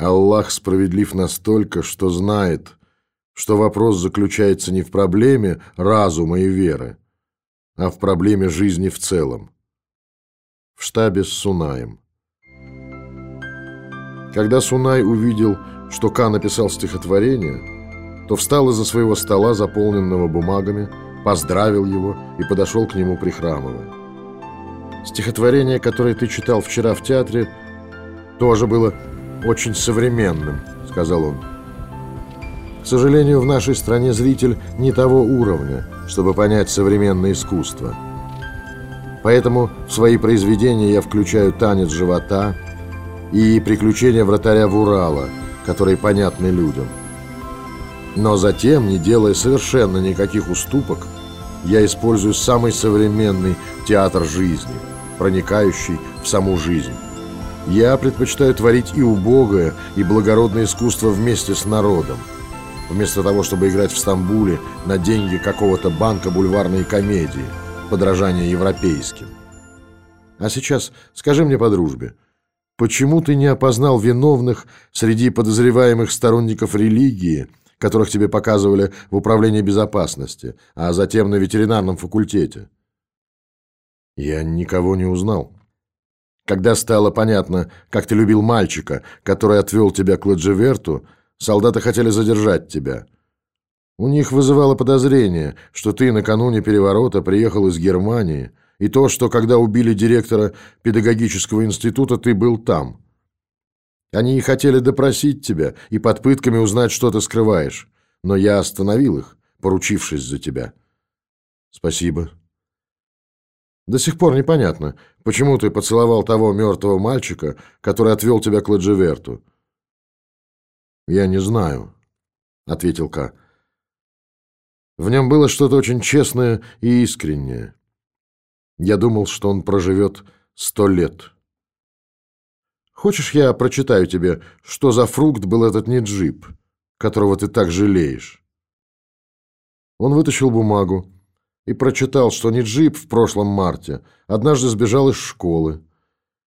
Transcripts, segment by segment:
Аллах справедлив настолько, что знает, что вопрос заключается не в проблеме разума и веры, а в проблеме жизни в целом. В штабе с Сунаем. Когда Сунай увидел, что Ка написал стихотворение, то встал из-за своего стола, заполненного бумагами, поздравил его и подошел к нему, прихрамывая. Стихотворение, которое ты читал вчера в театре, тоже было очень современным», — сказал он. «К сожалению, в нашей стране зритель не того уровня, чтобы понять современное искусство. Поэтому в свои произведения я включаю «Танец живота» и «Приключения вратаря в Урала», которые понятны людям. Но затем, не делая совершенно никаких уступок, я использую самый современный театр жизни, проникающий в саму жизнь. Я предпочитаю творить и убогое, и благородное искусство вместе с народом. Вместо того, чтобы играть в Стамбуле на деньги какого-то банка бульварной комедии, подражание европейским. А сейчас скажи мне по дружбе, почему ты не опознал виновных среди подозреваемых сторонников религии, которых тебе показывали в управлении безопасности, а затем на ветеринарном факультете? Я никого не узнал. Когда стало понятно, как ты любил мальчика, который отвел тебя к Ладжеверту, солдаты хотели задержать тебя. У них вызывало подозрение, что ты накануне переворота приехал из Германии, и то, что когда убили директора педагогического института, ты был там. Они и хотели допросить тебя и под пытками узнать, что ты скрываешь, но я остановил их, поручившись за тебя. Спасибо. До сих пор непонятно, почему ты поцеловал того мертвого мальчика, который отвел тебя к Ладжеверту. Я не знаю, ответил Ка. В нем было что-то очень честное и искреннее. Я думал, что он проживет сто лет. Хочешь, я прочитаю тебе, что за фрукт был этот неджип, которого ты так жалеешь? Он вытащил бумагу, и прочитал, что Ниджип в прошлом марте однажды сбежал из школы.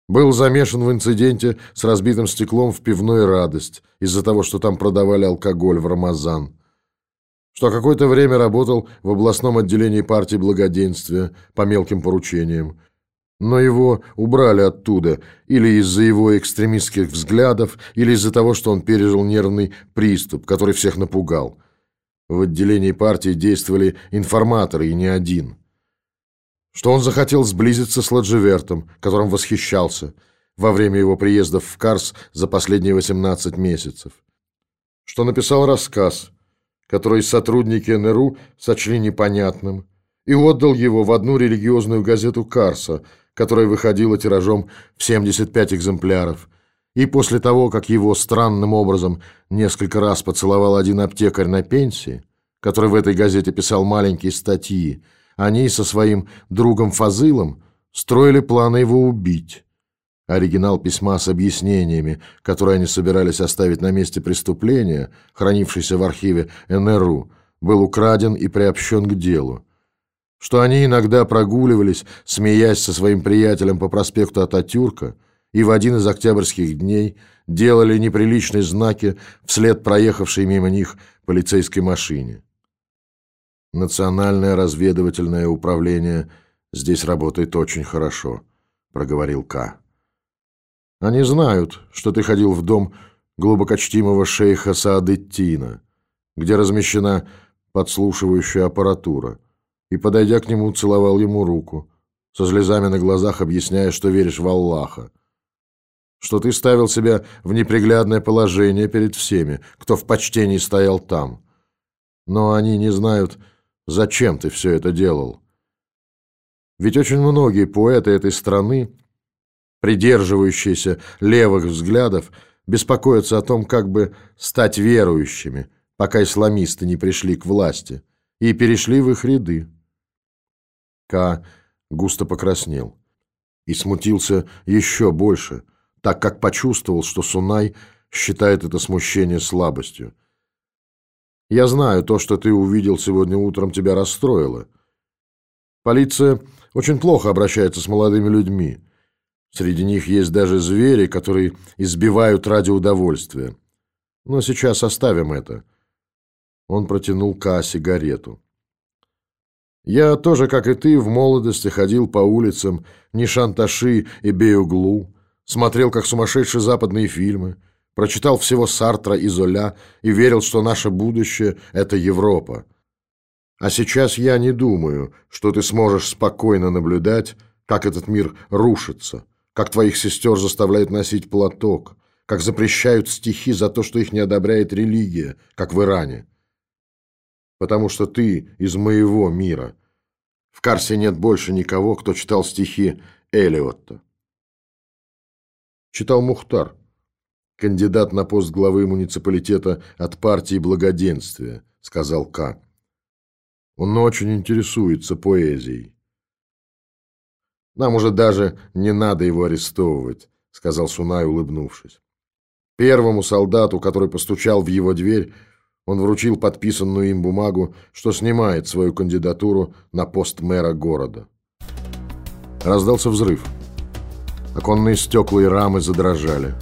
Был замешан в инциденте с разбитым стеклом в пивной «Радость» из-за того, что там продавали алкоголь в Рамазан. Что какое-то время работал в областном отделении партии благоденствия по мелким поручениям. Но его убрали оттуда или из-за его экстремистских взглядов, или из-за того, что он пережил нервный приступ, который всех напугал – в отделении партии действовали информаторы и не один. Что он захотел сблизиться с Ладживертом, которым восхищался во время его приездов в Карс за последние 18 месяцев. Что написал рассказ, который сотрудники НРУ сочли непонятным, и отдал его в одну религиозную газету Карса, которая выходила тиражом в 75 экземпляров – и после того, как его странным образом несколько раз поцеловал один аптекарь на пенсии, который в этой газете писал маленькие статьи, они со своим другом Фазылом строили планы его убить. Оригинал письма с объяснениями, которые они собирались оставить на месте преступления, хранившийся в архиве НРУ, был украден и приобщен к делу. Что они иногда прогуливались, смеясь со своим приятелем по проспекту Ататюрка, и в один из октябрьских дней делали неприличные знаки вслед проехавшей мимо них полицейской машине. Национальное разведывательное управление здесь работает очень хорошо, проговорил К. Они знают, что ты ходил в дом глубокочтимого шейха Саадеттина, где размещена подслушивающая аппаратура, и, подойдя к нему, целовал ему руку, со слезами на глазах объясняя, что веришь в Аллаха что ты ставил себя в неприглядное положение перед всеми, кто в почтении стоял там. Но они не знают, зачем ты все это делал. Ведь очень многие поэты этой страны, придерживающиеся левых взглядов, беспокоятся о том, как бы стать верующими, пока исламисты не пришли к власти, и перешли в их ряды. Ка густо покраснел и смутился еще больше – так как почувствовал, что Сунай считает это смущение слабостью. «Я знаю, то, что ты увидел сегодня утром, тебя расстроило. Полиция очень плохо обращается с молодыми людьми. Среди них есть даже звери, которые избивают ради удовольствия. Но сейчас оставим это. Он протянул Ка сигарету. Я тоже, как и ты, в молодости ходил по улицам Нишанташи и Беуглу, смотрел как сумасшедшие западные фильмы, прочитал всего Сартра и Золя и верил, что наше будущее — это Европа. А сейчас я не думаю, что ты сможешь спокойно наблюдать, как этот мир рушится, как твоих сестер заставляют носить платок, как запрещают стихи за то, что их не одобряет религия, как в Иране. Потому что ты из моего мира. В Карсе нет больше никого, кто читал стихи Элиотта. Читал Мухтар, кандидат на пост главы муниципалитета от партии Благоденствия, сказал К. Он очень интересуется поэзией. Нам уже даже не надо его арестовывать, сказал Сунай, улыбнувшись. Первому солдату, который постучал в его дверь, он вручил подписанную им бумагу, что снимает свою кандидатуру на пост мэра города. Раздался взрыв. Оконные стекла и рамы задрожали.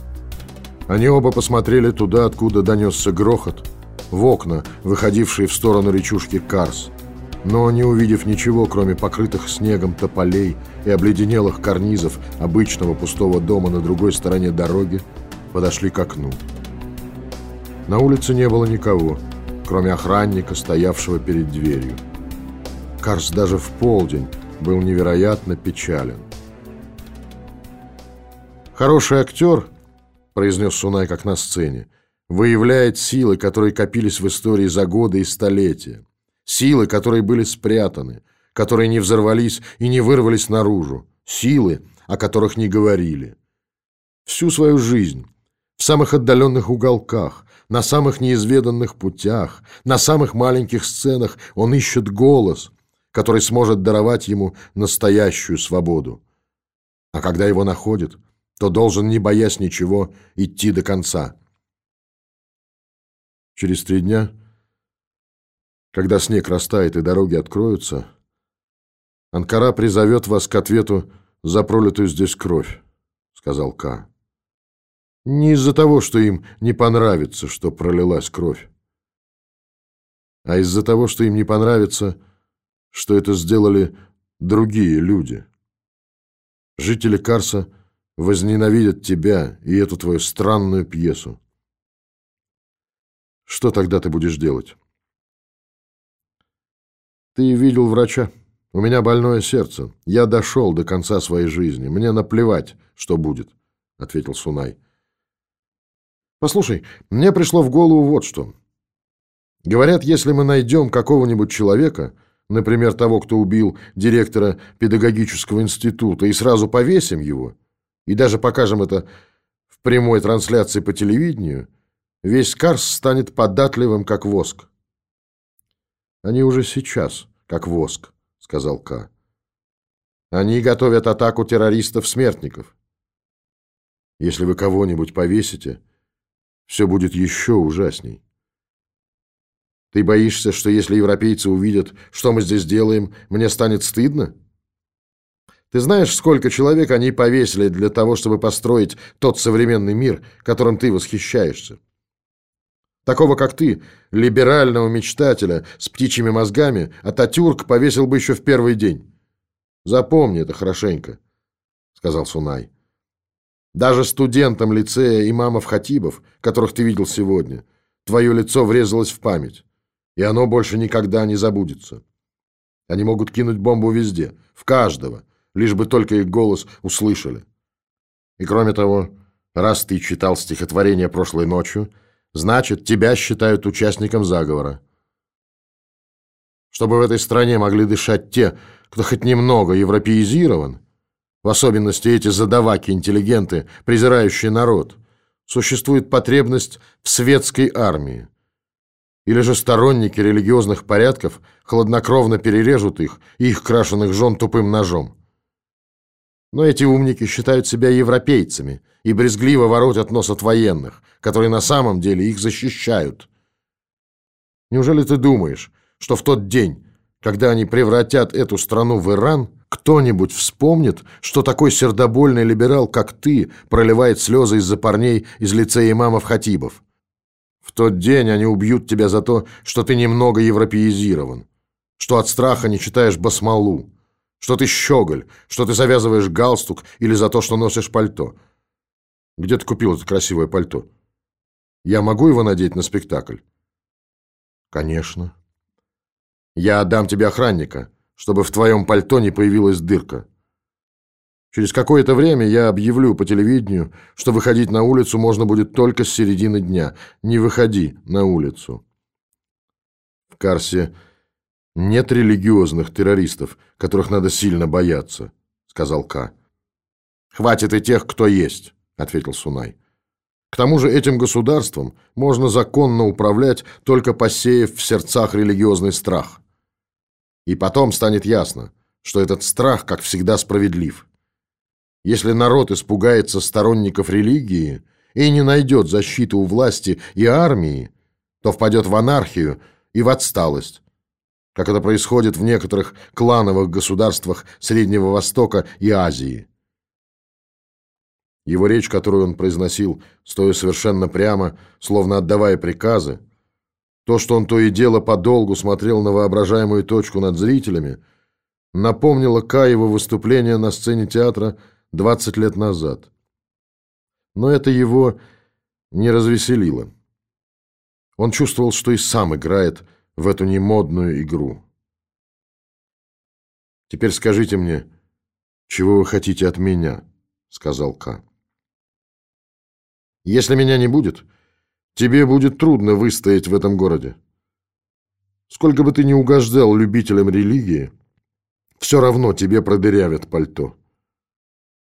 Они оба посмотрели туда, откуда донесся грохот, в окна, выходившие в сторону речушки Карс. Но, не увидев ничего, кроме покрытых снегом тополей и обледенелых карнизов обычного пустого дома на другой стороне дороги, подошли к окну. На улице не было никого, кроме охранника, стоявшего перед дверью. Карс даже в полдень был невероятно печален. «Хороший актер», — произнес Сунай как на сцене, «выявляет силы, которые копились в истории за годы и столетия. Силы, которые были спрятаны, которые не взорвались и не вырвались наружу. Силы, о которых не говорили. Всю свою жизнь, в самых отдаленных уголках, на самых неизведанных путях, на самых маленьких сценах он ищет голос, который сможет даровать ему настоящую свободу. А когда его находит – то должен, не боясь ничего, идти до конца. Через три дня, когда снег растает и дороги откроются, Анкара призовет вас к ответу за пролитую здесь кровь, сказал К. Не из-за того, что им не понравится, что пролилась кровь, а из-за того, что им не понравится, что это сделали другие люди. Жители Карса – возненавидят тебя и эту твою странную пьесу. Что тогда ты будешь делать? Ты видел врача. У меня больное сердце. Я дошел до конца своей жизни. Мне наплевать, что будет, ответил Сунай. Послушай, мне пришло в голову вот что. Говорят, если мы найдем какого-нибудь человека, например, того, кто убил директора педагогического института, и сразу повесим его, и даже покажем это в прямой трансляции по телевидению, весь Карс станет податливым, как воск. Они уже сейчас, как воск, сказал К. Они готовят атаку террористов-смертников. Если вы кого-нибудь повесите, все будет еще ужасней. Ты боишься, что если европейцы увидят, что мы здесь делаем, мне станет стыдно? Ты знаешь, сколько человек они повесили для того, чтобы построить тот современный мир, которым ты восхищаешься? Такого, как ты, либерального мечтателя с птичьими мозгами, Ататюрк повесил бы еще в первый день. Запомни это хорошенько, сказал Сунай. Даже студентам лицея имамов Хатибов, которых ты видел сегодня, твое лицо врезалось в память, и оно больше никогда не забудется. Они могут кинуть бомбу везде, в каждого, лишь бы только их голос услышали. И кроме того, раз ты читал стихотворение прошлой ночью, значит, тебя считают участником заговора. Чтобы в этой стране могли дышать те, кто хоть немного европеизирован, в особенности эти задаваки-интеллигенты, презирающие народ, существует потребность в светской армии. Или же сторонники религиозных порядков хладнокровно перережут их и их крашеных жен тупым ножом. Но эти умники считают себя европейцами и брезгливо воротят нос от военных, которые на самом деле их защищают. Неужели ты думаешь, что в тот день, когда они превратят эту страну в Иран, кто-нибудь вспомнит, что такой сердобольный либерал, как ты, проливает слезы из-за парней из лицея имамов Хатибов? В тот день они убьют тебя за то, что ты немного европеизирован, что от страха не читаешь басмалу, что ты щеголь, что ты завязываешь галстук или за то, что носишь пальто. Где ты купил это красивое пальто? Я могу его надеть на спектакль? Конечно. Я отдам тебе охранника чтобы в твоем пальто не появилась дырка. Через какое-то время я объявлю по телевидению, что выходить на улицу можно будет только с середины дня. Не выходи на улицу. В Карсе нет религиозных террористов, которых надо сильно бояться, сказал К. Хватит и тех, кто есть, ответил Сунай. К тому же этим государством можно законно управлять, только посеяв в сердцах религиозный страх. И потом станет ясно, что этот страх, как всегда, справедлив. Если народ испугается сторонников религии и не найдет защиты у власти и армии, то впадет в анархию и в отсталость, как это происходит в некоторых клановых государствах Среднего Востока и Азии. Его речь, которую он произносил, стоя совершенно прямо, словно отдавая приказы, то, что он то и дело подолгу смотрел на воображаемую точку над зрителями, напомнило Каева выступление на сцене театра 20 лет назад. Но это его не развеселило. Он чувствовал, что и сам играет в эту немодную игру. «Теперь скажите мне, чего вы хотите от меня?» — сказал Ка. «Если меня не будет...» Тебе будет трудно выстоять в этом городе. Сколько бы ты ни угождал любителям религии, все равно тебе продырявят пальто.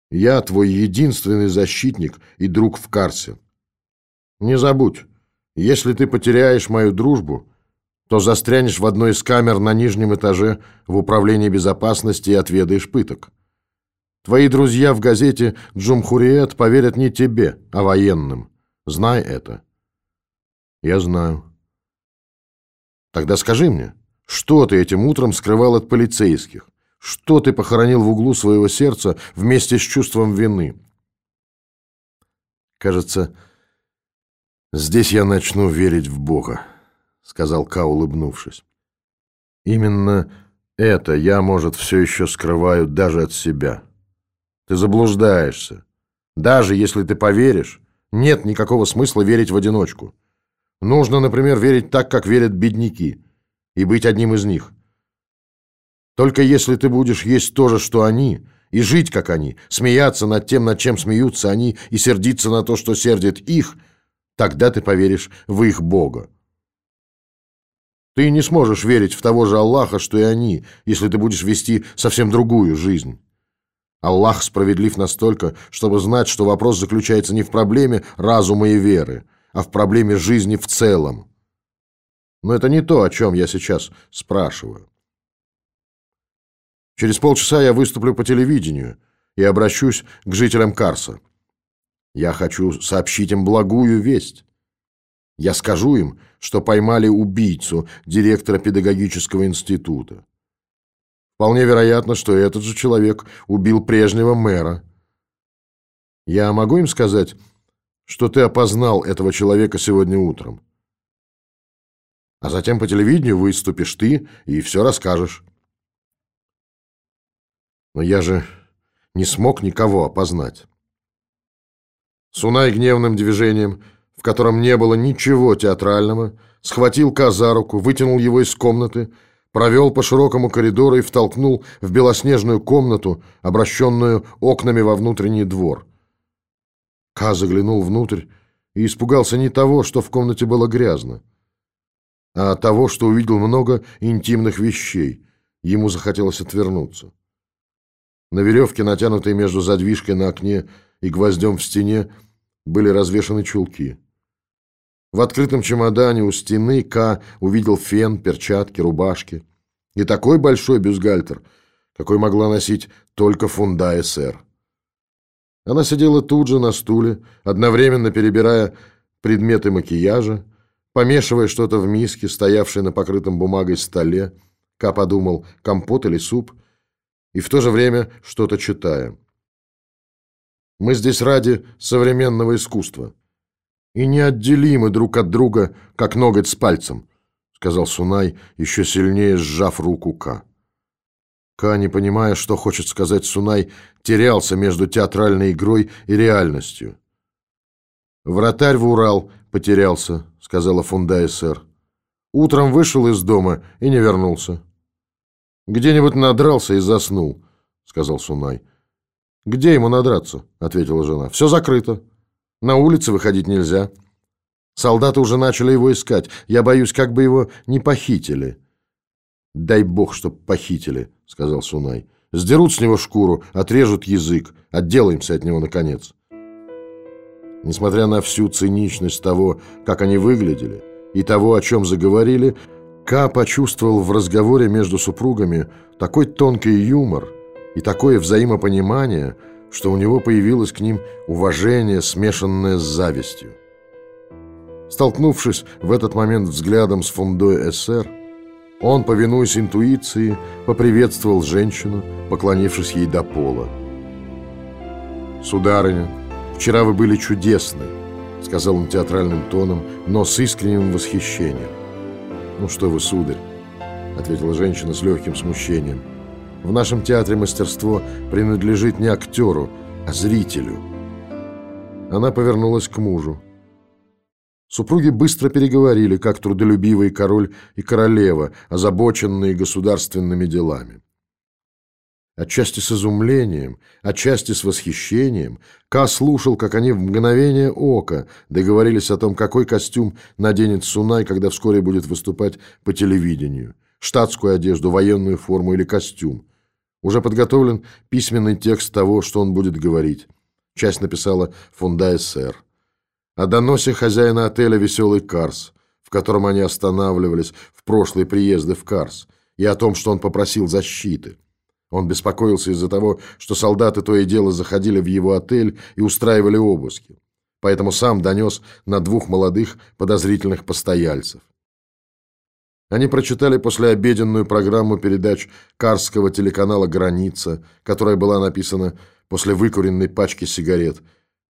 Я твой единственный защитник и друг в Карсе. Не забудь, если ты потеряешь мою дружбу, то застрянешь в одной из камер на нижнем этаже в управлении безопасности и отведаешь пыток. Твои друзья в газете «Джумхуриет» поверят не тебе, а военным. Знай это. Я знаю. Тогда скажи мне, что ты этим утром скрывал от полицейских? Что ты похоронил в углу своего сердца вместе с чувством вины? Кажется, здесь я начну верить в Бога, сказал Ка, улыбнувшись. Именно это я, может, все еще скрываю даже от себя. Ты заблуждаешься. Даже если ты поверишь, нет никакого смысла верить в одиночку. Нужно, например, верить так, как верят бедняки, и быть одним из них. Только если ты будешь есть то же, что они, и жить, как они, смеяться над тем, над чем смеются они, и сердиться на то, что сердит их, тогда ты поверишь в их Бога. Ты не сможешь верить в того же Аллаха, что и они, если ты будешь вести совсем другую жизнь. Аллах справедлив настолько, чтобы знать, что вопрос заключается не в проблеме разума и веры, а в проблеме жизни в целом. Но это не то, о чем я сейчас спрашиваю. Через полчаса я выступлю по телевидению и обращусь к жителям Карса. Я хочу сообщить им благую весть. Я скажу им, что поймали убийцу директора педагогического института. Вполне вероятно, что этот же человек убил прежнего мэра. Я могу им сказать, что ты опознал этого человека сегодня утром. А затем по телевидению выступишь ты и все расскажешь. Но я же не смог никого опознать. Сунай гневным движением, котором не было ничего театрального, схватил Ка за руку, вытянул его из комнаты, провел по широкому коридору и втолкнул в белоснежную комнату, обращенную окнами во внутренний двор. Ка заглянул внутрь и испугался не того, что в комнате было грязно, а того, что увидел много интимных вещей. Ему захотелось отвернуться. На веревке, натянутой между задвижкой на окне и гвоздем в стене, были развешаны чулки. В открытом чемодане у стены К увидел фен, перчатки, рубашки. И такой большой бюстгальтер, какой могла носить только фунда СР. Она сидела тут же на стуле, одновременно перебирая предметы макияжа, помешивая что-то в миске, стоявшей на покрытом бумагой столе. Ка подумал, компот или суп, и в то же время что-то читая. Мы здесь ради современного искусства. И неотделимы друг от друга, как ноготь с пальцем, сказал Сунай, еще сильнее сжав руку Ка. Ка, не понимая, что хочет сказать Сунай, терялся между театральной игрой и реальностью. «Вратарь в Урал потерялся», — сказала Фундая сэр. «Утром вышел из дома и не вернулся». «Где-нибудь надрался и заснул», — сказал Сунай. «Где ему надраться?» — ответила жена. «Все закрыто. На улице выходить нельзя. Солдаты уже начали его искать. Я боюсь, как бы его не похитили». «Дай бог, чтоб похитили», — сказал Сунай. «Сдерут с него шкуру, отрежут язык. Отделаемся от него, наконец». Несмотря на всю циничность того, как они выглядели, и того, о чем заговорили, Ка почувствовал в разговоре между супругами такой тонкий юмор и такое взаимопонимание, что у него появилось к ним уважение, смешанное с завистью. Столкнувшись в этот момент взглядом с фундой СР, он, повинуясь интуиции, поприветствовал женщину, поклонившись ей до пола. «Сударыня, вчера вы были чудесны», — сказал он театральным тоном, но с искренним восхищением. «Ну что вы, сударь», — ответила женщина с легким смущением, «в нашем театре мастерство принадлежит не актеру, а зрителю». Она повернулась к мужу. Супруги быстро переговорили, как трудолюбивый король и королева, озабоченные государственными делами. Отчасти с изумлением, отчасти с восхищением, Ка слушал, как они в мгновение ока договорились о том, какой костюм наденет Сунай, когда вскоре будет выступать по телевидению. Штатскую одежду, военную форму или костюм. Уже подготовлен письменный текст того, что он будет говорить. Часть написала Фунда СР. О доносе хозяина отеля «Веселый Карс», в котором они останавливались в прошлые приезды в Карс, и о том, что он попросил защиты. Он беспокоился из-за того, что солдаты то и дело заходили в его отель и устраивали обыски. Поэтому сам донес на двух молодых подозрительных постояльцев. Они прочитали послеобеденную программу передач карского телеканала «Граница», которая была написана после выкуренной пачки сигарет,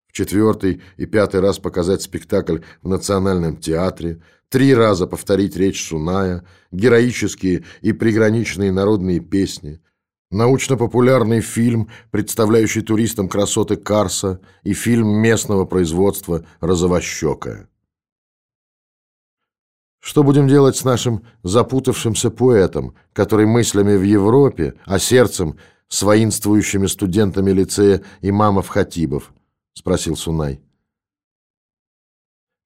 в четвертый и пятый раз показать спектакль в Национальном театре, три раза повторить речь Суная, героические и приграничные народные песни – научно-популярный фильм, представляющий туристам красоты Карса, и фильм местного производства «Розовощекая». Что будем делать с нашим запутавшимся поэтом, который мыслями в Европе, а сердцем с воинствующими студентами лицея имамов-хатибов? — спросил Сунай.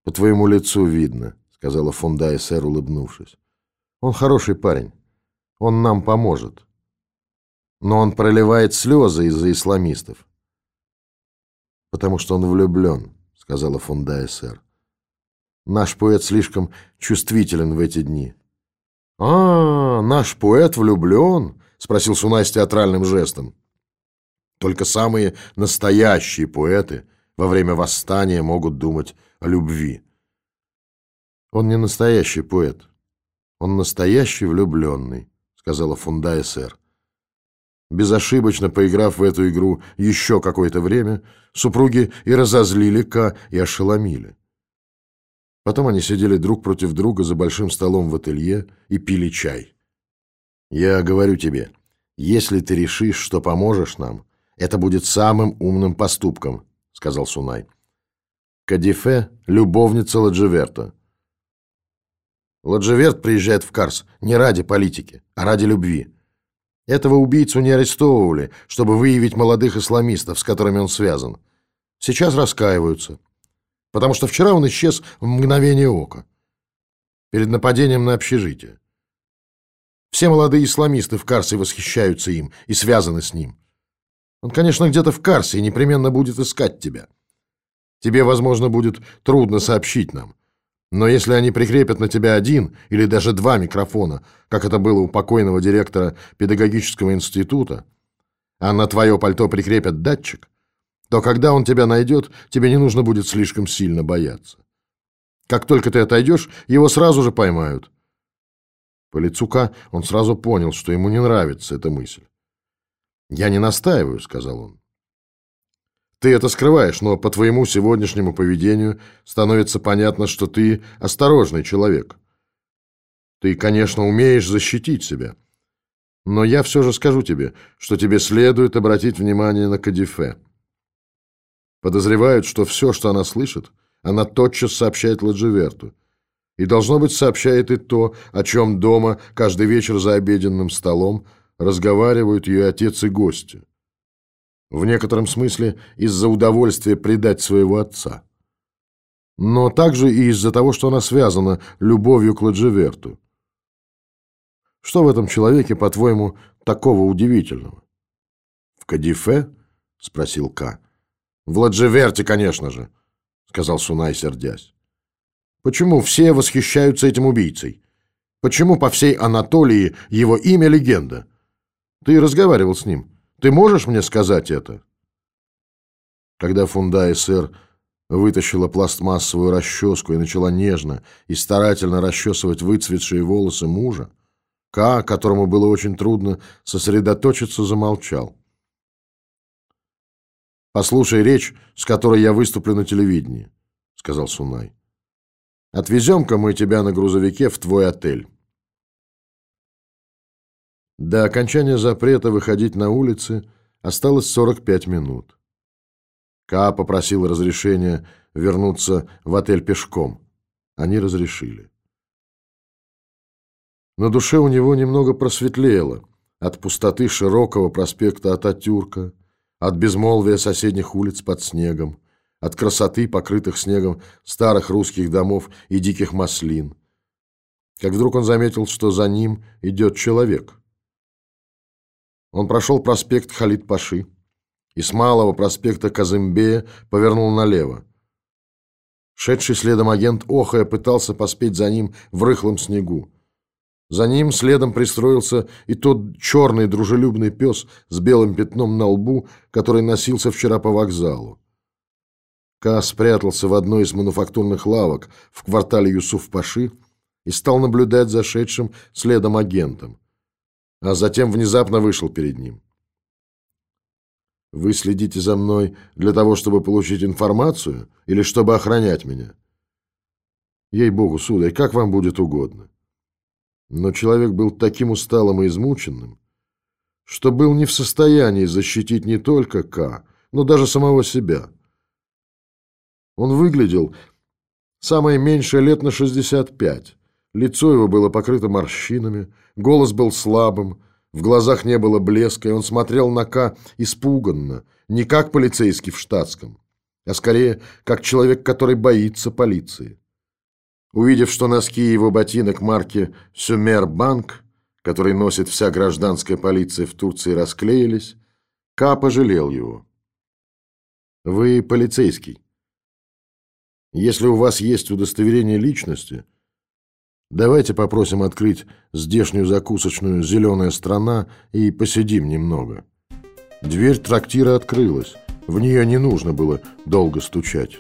«По твоему лицу видно», — сказала Фундай сэр, улыбнувшись. «Он хороший парень. Он нам поможет» но он проливает слезы из-за исламистов. «Потому что он влюблен», — сказала Фундая сэр. «Наш поэт слишком чувствителен в эти дни». «А, наш поэт влюблен?» — спросил Сунай с театральным жестом. «Только самые настоящие поэты во время восстания могут думать о любви». «Он не настоящий поэт. Он настоящий влюбленный», — сказала Фундая сэр. Безошибочно поиграв в эту игру еще какое-то время, супруги и разозлили Ка, и ошеломили. Потом они сидели друг против друга за большим столом в ателье и пили чай. «Я говорю тебе, если ты решишь, что поможешь нам, это будет самым умным поступком», — сказал Сунай. «Кадифе — любовница Ладживерта». Ладживерт приезжает в Карс не ради политики, а ради любви. Этого убийцу не арестовывали, чтобы выявить молодых исламистов, с которыми он связан. Сейчас раскаиваются. Потому что вчера он исчез в мгновение ока. Перед нападением на общежитие. Все молодые исламисты в Карсе восхищаются им и связаны с ним. Он, конечно, где-то в Карсе и непременно будет искать тебя. Тебе, возможно, будет трудно сообщить нам. Но если они прикрепят на тебя один или даже два микрофона, как это было у покойного директора педагогического института, а на твое пальто прикрепят датчик, то когда он тебя найдет, тебе не нужно будет слишком сильно бояться. Как только ты отойдешь, его сразу же поймают. По лицу Ка он сразу понял, что ему не нравится эта мысль. «Я не настаиваю», — сказал он. «Ты это скрываешь, но по твоему сегодняшнему поведению становится понятно, что ты осторожный человек. Ты, конечно, умеешь защитить себя. Но я все же скажу тебе, что тебе следует обратить внимание на Кадифе. Подозревают, что все, что она слышит, она тотчас сообщает Ладживерту. И, должно быть, сообщает и то, о чем дома каждый вечер за обеденным столом разговаривают ее отец и гости. В некотором смысле из-за удовольствия предать своего отца. Но также и из-за того, что она связана любовью к Ладживерту. Что в этом человеке, по-твоему, такого удивительного? В Кадифе? спросил К. В Ладжеверте, конечно же, сказал Сунай, сердясь. Почему все восхищаются этим убийцей? Почему по всей Анатолии его имя легенда? Ты разговаривал с ним. Ты можешь мне сказать это? Когда Фунда СР вытащила пластмассовую расческу и начала нежно и старательно расчесывать выцветшие волосы мужа, Ка, которому было очень трудно сосредоточиться, замолчал. «Послушай речь, с которой я выступлю на телевидении», — сказал Сунай. «Отвезем-ка мы тебя на грузовике в твой отель». До окончания запрета выходить на улицы осталось 45 минут. Ка попросил разрешения вернуться в отель пешком. Они разрешили. На душе у него немного просветлело от пустоты широкого проспекта Ататюрка, от безмолвия соседних улиц под снегом, от красоты, покрытых снегом старых русских домов и диких маслин. Как вдруг он заметил, что за ним идет человек. Он прошел проспект Халид-Паши и с малого проспекта Казымбея повернул налево. Шедший следом агент охая пытался поспеть за ним в рыхлом снегу. За ним следом пристроился и тот черный дружелюбный пес с белым пятном на лбу, который носился вчера по вокзалу. Ка спрятался в одной из мануфактурных лавок в квартале Юсуф-Паши и стал наблюдать за шедшим следом агентом, а затем внезапно вышел перед ним. «Вы следите за мной для того, чтобы получить информацию или чтобы охранять меня?» «Ей-богу, сударь, как вам будет угодно». Но человек был таким усталым и измученным, что был не в состоянии защитить не только К, но даже самого себя. Он выглядел самое меньшее лет на 65. Лицо его было покрыто морщинами, голос был слабым, в глазах не было блеска, и он смотрел на К испуганно, не как полицейский в штатском, а скорее как человек, который боится полиции. Увидев, что носки его ботинок марки «Сюмербанк», который носит вся гражданская полиция в Турции, расклеились, Ка пожалел его. «Вы полицейский. Если у вас есть удостоверение личности, давайте попросим открыть здешнюю закусочную «Зеленая страна» и посидим немного». Дверь трактира открылась. В нее не нужно было долго стучать.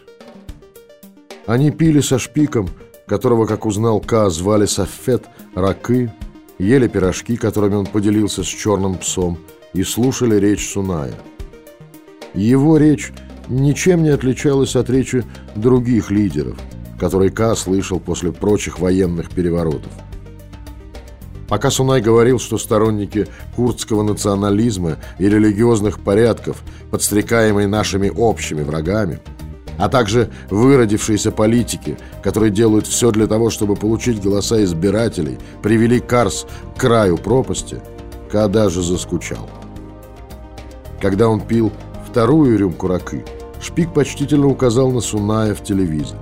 Они пили со шпиком, которого, как узнал Ка, звали Сафет, ракы, ели пирожки, которыми он поделился с черным псом, и слушали речь Суная. Его речь ничем не отличалась от речи других лидеров, которые Ка слышал после прочих военных переворотов. Пока Сунай говорил, что сторонники курдского национализма и религиозных порядков, подстрекаемые нашими общими врагами, а также выродившиеся политики, которые делают все для того, чтобы получить голоса избирателей, привели Карс к краю пропасти, Ка даже заскучал. Когда он пил вторую рюмку ракы, Шпик почтительно указал на Суная в телевизоре.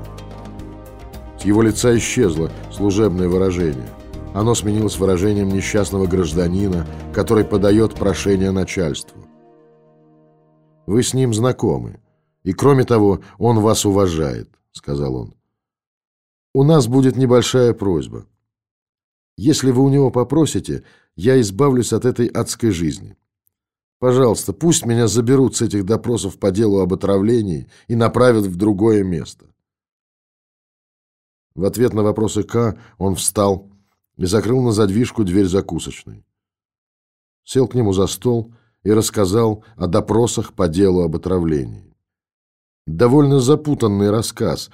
С его лица исчезло служебное выражение. Оно сменилось выражением несчастного гражданина, который подает прошение начальству. «Вы с ним знакомы», и кроме того, он вас уважает, сказал он. У нас будет небольшая просьба. Если вы у него попросите, я избавлюсь от этой адской жизни. Пожалуйста, пусть меня заберут с этих допросов по делу об отравлении и направят в другое место. В ответ на вопросы К он встал и закрыл на задвижку дверь закусочной. Сел к нему за стол и рассказал о допросах по делу об отравлении. Довольно запутанный рассказ,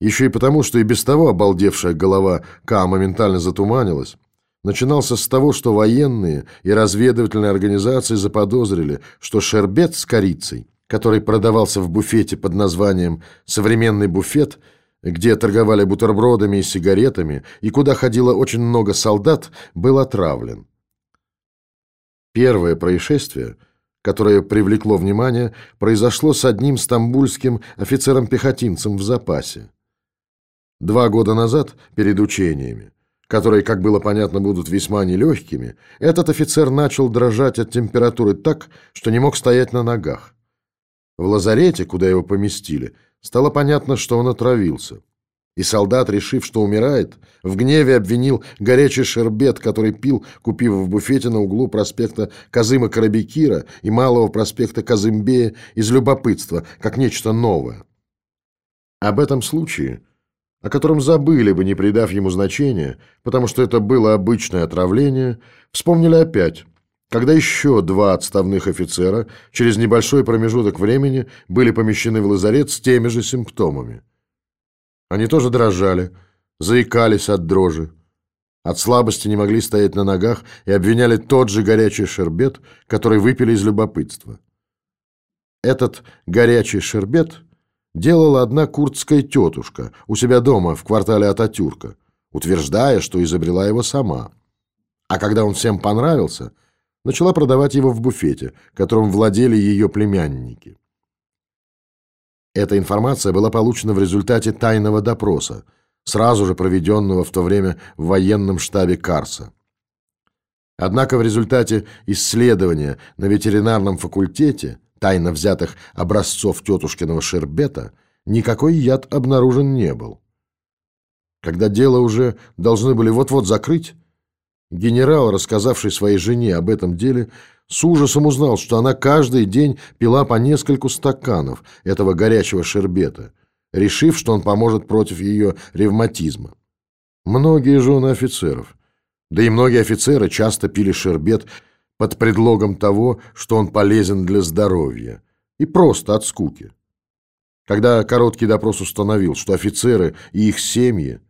еще и потому, что и без того обалдевшая голова К моментально затуманилась, начинался с того, что военные и разведывательные организации заподозрили, что шербет с корицей, который продавался в буфете под названием «Современный буфет», где торговали бутербродами и сигаретами, и куда ходило очень много солдат, был отравлен. Первое происшествие, которое привлекло внимание, произошло с одним стамбульским офицером-пехотинцем в запасе. Два года назад, перед учениями, которые, как было понятно, будут весьма нелегкими, этот офицер начал дрожать от температуры так, что не мог стоять на ногах. В лазарете, куда его поместили, стало понятно, что он отравился. И солдат, решив, что умирает, в гневе обвинил горячий шербет, который пил, купив в буфете на углу проспекта Казыма Карабекира и малого проспекта Казымбея из любопытства, как нечто новое. Об этом случае, о котором забыли бы, не придав ему значения, потому что это было обычное отравление, вспомнили опять, когда еще два отставных офицера через небольшой промежуток времени были помещены в лазарет с теми же симптомами. Они тоже дрожали, заикались от дрожи. От слабости не могли стоять на ногах и обвиняли тот же горячий шербет, который выпили из любопытства. Этот горячий шербет делала одна курдская тетушка у себя дома в квартале Ататюрка, утверждая, что изобрела его сама. А когда он всем понравился, начала продавать его в буфете, которым владели ее племянники. Эта информация была получена в результате тайного допроса, сразу же проведенного в то время в военном штабе Карса. Однако в результате исследования на ветеринарном факультете тайно взятых образцов тетушкиного шербета никакой яд обнаружен не был. Когда дело уже должны были вот-вот закрыть, генерал, рассказавший своей жене об этом деле, с ужасом узнал, что она каждый день пила по нескольку стаканов этого горячего шербета, решив, что он поможет против ее ревматизма. Многие жены офицеров, да и многие офицеры часто пили шербет под предлогом того, что он полезен для здоровья, и просто от скуки. Когда короткий допрос установил, что офицеры и их семьи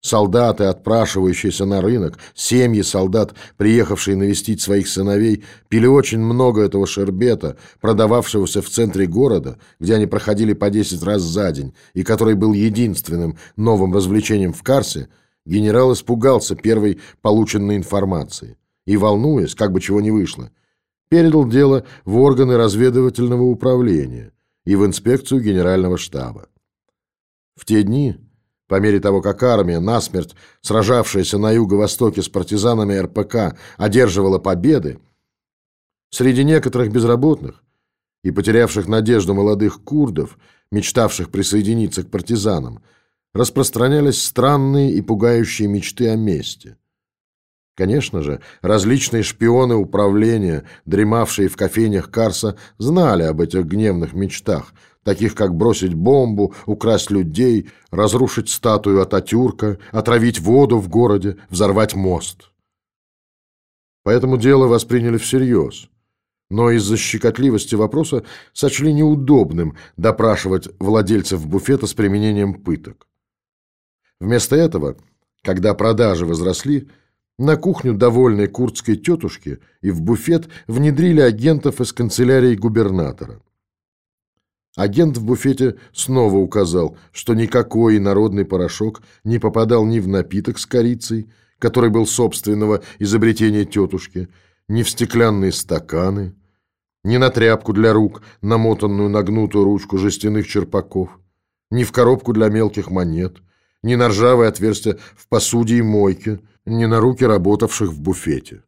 Солдаты, отпрашивающиеся на рынок, семьи солдат, приехавшие навестить своих сыновей, пили очень много этого шербета, продававшегося в центре города, где они проходили по 10 раз за день, и который был единственным новым развлечением в Карсе, генерал испугался первой полученной информации и, волнуясь, как бы чего не вышло, передал дело в органы разведывательного управления и в инспекцию генерального штаба. В те дни по мере того, как армия, насмерть сражавшаяся на юго-востоке с партизанами РПК, одерживала победы, среди некоторых безработных и потерявших надежду молодых курдов, мечтавших присоединиться к партизанам, распространялись странные и пугающие мечты о мести. Конечно же, различные шпионы управления, дремавшие в кофейнях Карса, знали об этих гневных мечтах – таких как бросить бомбу, украсть людей, разрушить статую Ататюрка, отравить воду в городе, взорвать мост. Поэтому дело восприняли всерьез. Но из-за щекотливости вопроса сочли неудобным допрашивать владельцев буфета с применением пыток. Вместо этого, когда продажи возросли, на кухню довольной курдской тетушки и в буфет внедрили агентов из канцелярии губернатора. Агент в буфете снова указал, что никакой народный порошок не попадал ни в напиток с корицей, который был собственного изобретения тетушки, ни в стеклянные стаканы, ни на тряпку для рук, намотанную на гнутую ручку жестяных черпаков, ни в коробку для мелких монет, ни на ржавое отверстие в посуде и мойке, ни на руки работавших в буфете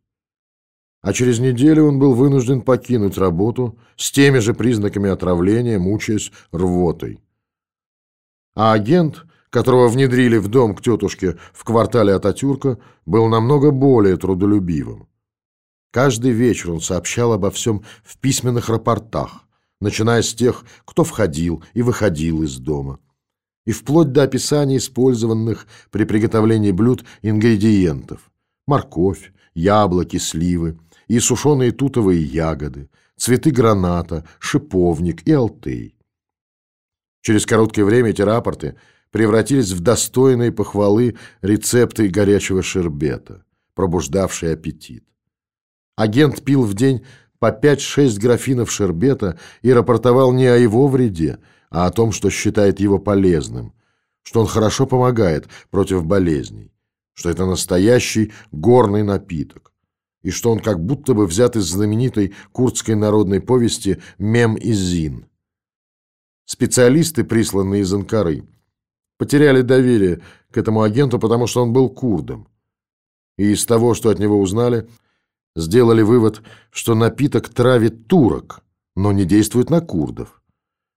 а через неделю он был вынужден покинуть работу с теми же признаками отравления, мучаясь рвотой. А агент, которого внедрили в дом к тетушке в квартале Ататюрка, был намного более трудолюбивым. Каждый вечер он сообщал обо всем в письменных рапортах, начиная с тех, кто входил и выходил из дома, и вплоть до описания использованных при приготовлении блюд ингредиентов – морковь, яблоки, сливы – и сушеные тутовые ягоды, цветы граната, шиповник и алтей. Через короткое время эти рапорты превратились в достойные похвалы рецепты горячего шербета, пробуждавшие аппетит. Агент пил в день по 5-6 графинов шербета и рапортовал не о его вреде, а о том, что считает его полезным, что он хорошо помогает против болезней, что это настоящий горный напиток, и что он как будто бы взят из знаменитой курдской народной повести «Мем и Зин». Специалисты, присланные из Анкары, потеряли доверие к этому агенту, потому что он был курдом. И из того, что от него узнали, сделали вывод, что напиток травит турок, но не действует на курдов.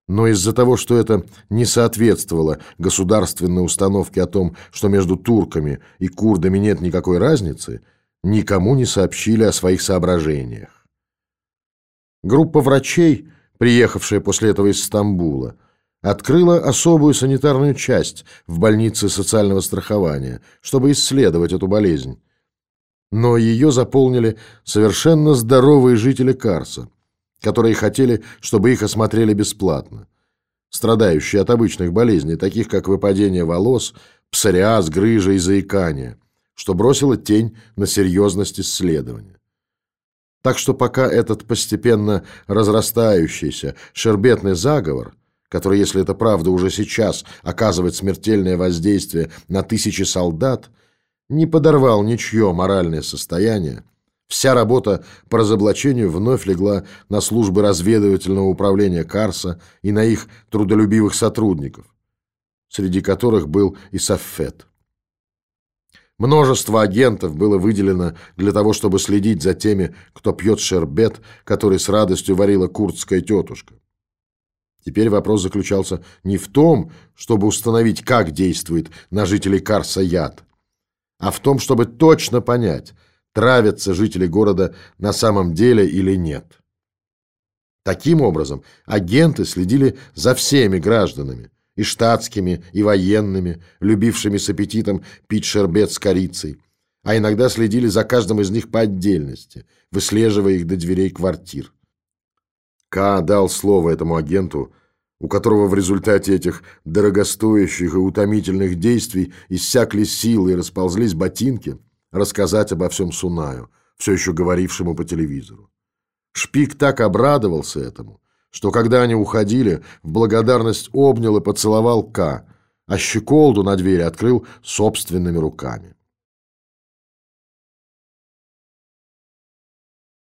Но из-за того, что это не соответствовало государственной установке о том, что между турками и курдами нет никакой разницы, никому не сообщили о своих соображениях. Группа врачей, приехавшая после этого из Стамбула, открыла особую санитарную часть в больнице социального страхования, чтобы исследовать эту болезнь но ее заполнили совершенно здоровые жители Карса, которые хотели, чтобы их осмотрели бесплатно. Страдающие от обычных болезней, таких как выпадение волос, псориаз, грыжа и заикание, что бросило тень на серьезность исследования. Так что пока этот постепенно разрастающийся шербетный заговор, который, если это правда, уже сейчас оказывает смертельное воздействие на тысячи солдат – не подорвал ничье моральное состояние, вся работа по разоблачению вновь легла на службы разведывательного управления Карса и на их трудолюбивых сотрудников, среди которых был и Саффет. Множество агентов было выделено для того, чтобы следить за теми, кто пьет шербет, который с радостью варила курдская тетушка. Теперь вопрос заключался не в том, чтобы установить, как действует на жителей Карса яд, а в том, чтобы точно понять, травятся жители города на самом деле или нет. Таким образом, агенты следили за всеми гражданами, и штатскими, и военными, любившими с аппетитом пить шербет с корицей, а иногда следили за каждым из них по отдельности, выслеживая их до дверей квартир. Ка дал слово этому агенту, у которого в результате этих дорогостоящих и утомительных действий иссякли силы и расползлись ботинки, рассказать обо всем Сунаю, все еще говорившему по телевизору. Шпик так обрадовался этому, что когда они уходили, в благодарность обнял и поцеловал К, а щеколду на двери открыл собственными руками.